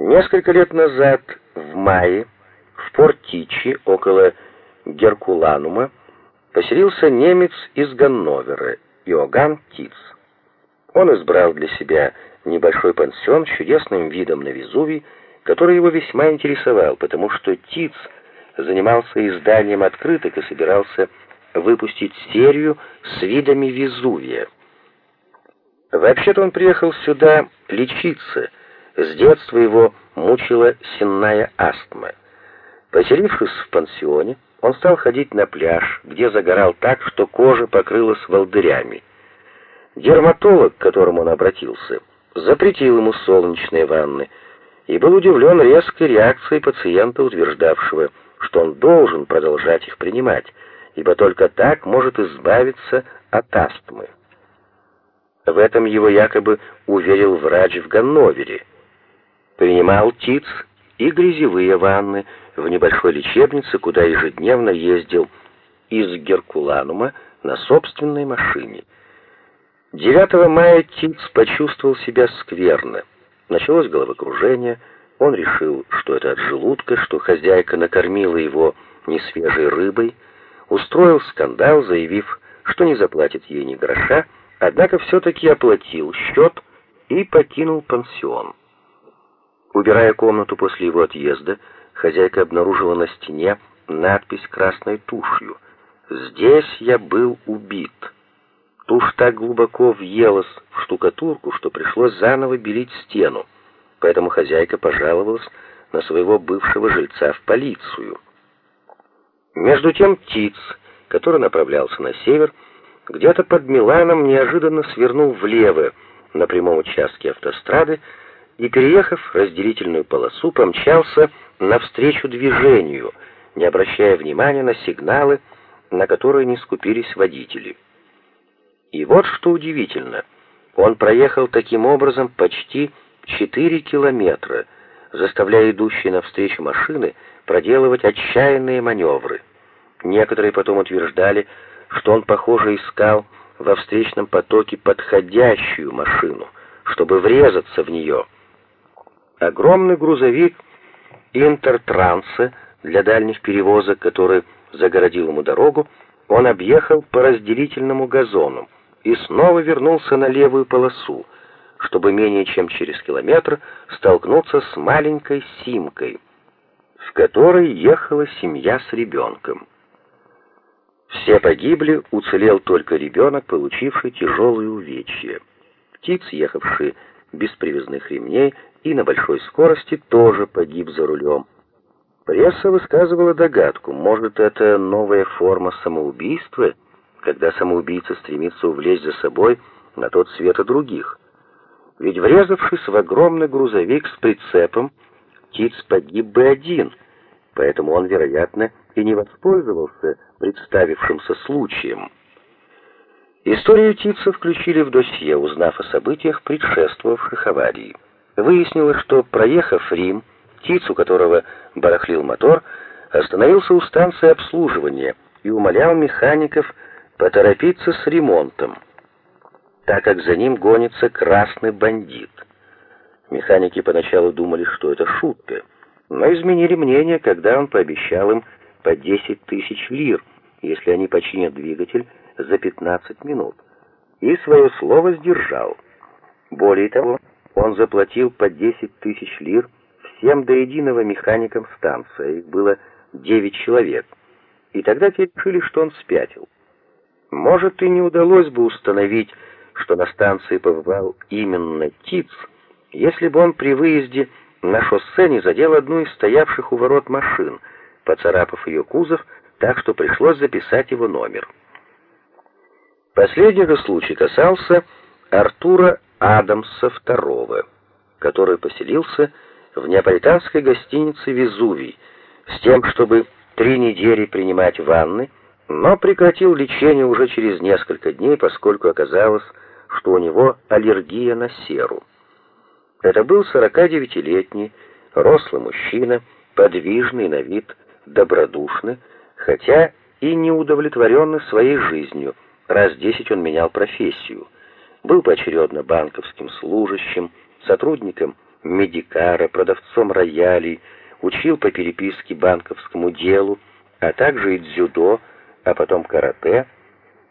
Несколько лет назад, в мае, в Портичи, около Геркуланума, поселился немец из Ганновера, Иоганн Тиц. Он избрал для себя небольшой пансион с чудесным видом на Везувий, который его весьма интересовал, потому что Тиц занимался изданием открыток и собирался выпустить серию с видами Везувия. Вообще-то он приехал сюда лечиться – с детства его мучила сенная астма. Поселившись в пансионе, он стал ходить на пляж, где загорал так, что кожа покрылась волдырями. Дерматолог, к которому он обратился, запретил ему солнечные ванны и был удивлен резкой реакцией пациента, утверждавшего, что он должен продолжать их принимать, ибо только так может избавиться от астмы. В этом его якобы уверил врач в Ганновере принимал ТИЦ и грязевые ванны в небольшой лечебнице, куда ежедневно ездил из Геркуланума на собственной машине. 9 мая Тиц почувствовал себя скверно. Началось головокружение, он решил, что это от желудка, что хозяйка накормила его несвежей рыбой, устроил скандал, заявив, что не заплатит ей ни гроша, однако все-таки оплатил счет и покинул пансион. Убирая комнату после его отъезда, хозяйка обнаружила на стене надпись красной тушью «Здесь я был убит». Тушь так глубоко въелась в штукатурку, что пришлось заново белить стену, поэтому хозяйка пожаловалась на своего бывшего жильца в полицию. Между тем Тиц, который направлялся на север, где-то под Миланом неожиданно свернул влево на прямом участке автострады, и, переехав разделительную полосу, помчался навстречу движению, не обращая внимания на сигналы, на которые не скупились водители. И вот что удивительно, он проехал таким образом почти 4 километра, заставляя идущие навстречу машины проделывать отчаянные маневры. Некоторые потом утверждали, что он, похоже, искал во встречном потоке подходящую машину, чтобы врезаться в нее — Огромный грузовик Интертранса для дальних перевозок, который загородил ему дорогу, он объехал по разделительному газону и снова вернулся на левую полосу, чтобы менее чем через километр столкнуться с маленькой Симкой, в которой ехала семья с ребенком. Все погибли, уцелел только ребенок, получивший тяжелые увечья. Птиц, ехавший без привязных ремней и на большой скорости, тоже погиб за рулем. Пресса высказывала догадку, может, это новая форма самоубийства, когда самоубийца стремится увлечь за собой на тот свет и других. Ведь врезавшись в огромный грузовик с прицепом, Тиц погиб бы один, поэтому он, вероятно, и не воспользовался представившимся случаем. Историю Тица включили в досье, узнав о событиях, предшествовавших аварии. Выяснилось, что, проехав Рим, Тиц, у которого барахлил мотор, остановился у станции обслуживания и умолял механиков поторопиться с ремонтом, так как за ним гонится красный бандит. Механики поначалу думали, что это шутка, но изменили мнение, когда он пообещал им по 10 тысяч лир, если они починят двигатель за 15 минут, и свое слово сдержал. Более того, он заплатил по 10 тысяч лир всем до единого механикам станции, их было 9 человек, и тогда те решили, что он спятил. Может, и не удалось бы установить, что на станции побывал именно Тиц, если бы он при выезде на шоссе не задел одну из стоявших у ворот машин, поцарапав ее кузов, так что пришлось записать его номер. Последний же случай касался Артура Адамса II, который поселился в неаполитанской гостинице «Везувий» с тем, чтобы три недели принимать ванны, но прекратил лечение уже через несколько дней, поскольку оказалось, что у него аллергия на серу. Это был 49-летний, рослый мужчина, подвижный на вид, добродушный, хотя и неудовлетворенный своей жизнью, Раз десять он менял профессию. Был поочередно банковским служащим, сотрудником медикара, продавцом роялей, учил по переписке банковскому делу, а также и дзюдо, а потом карате,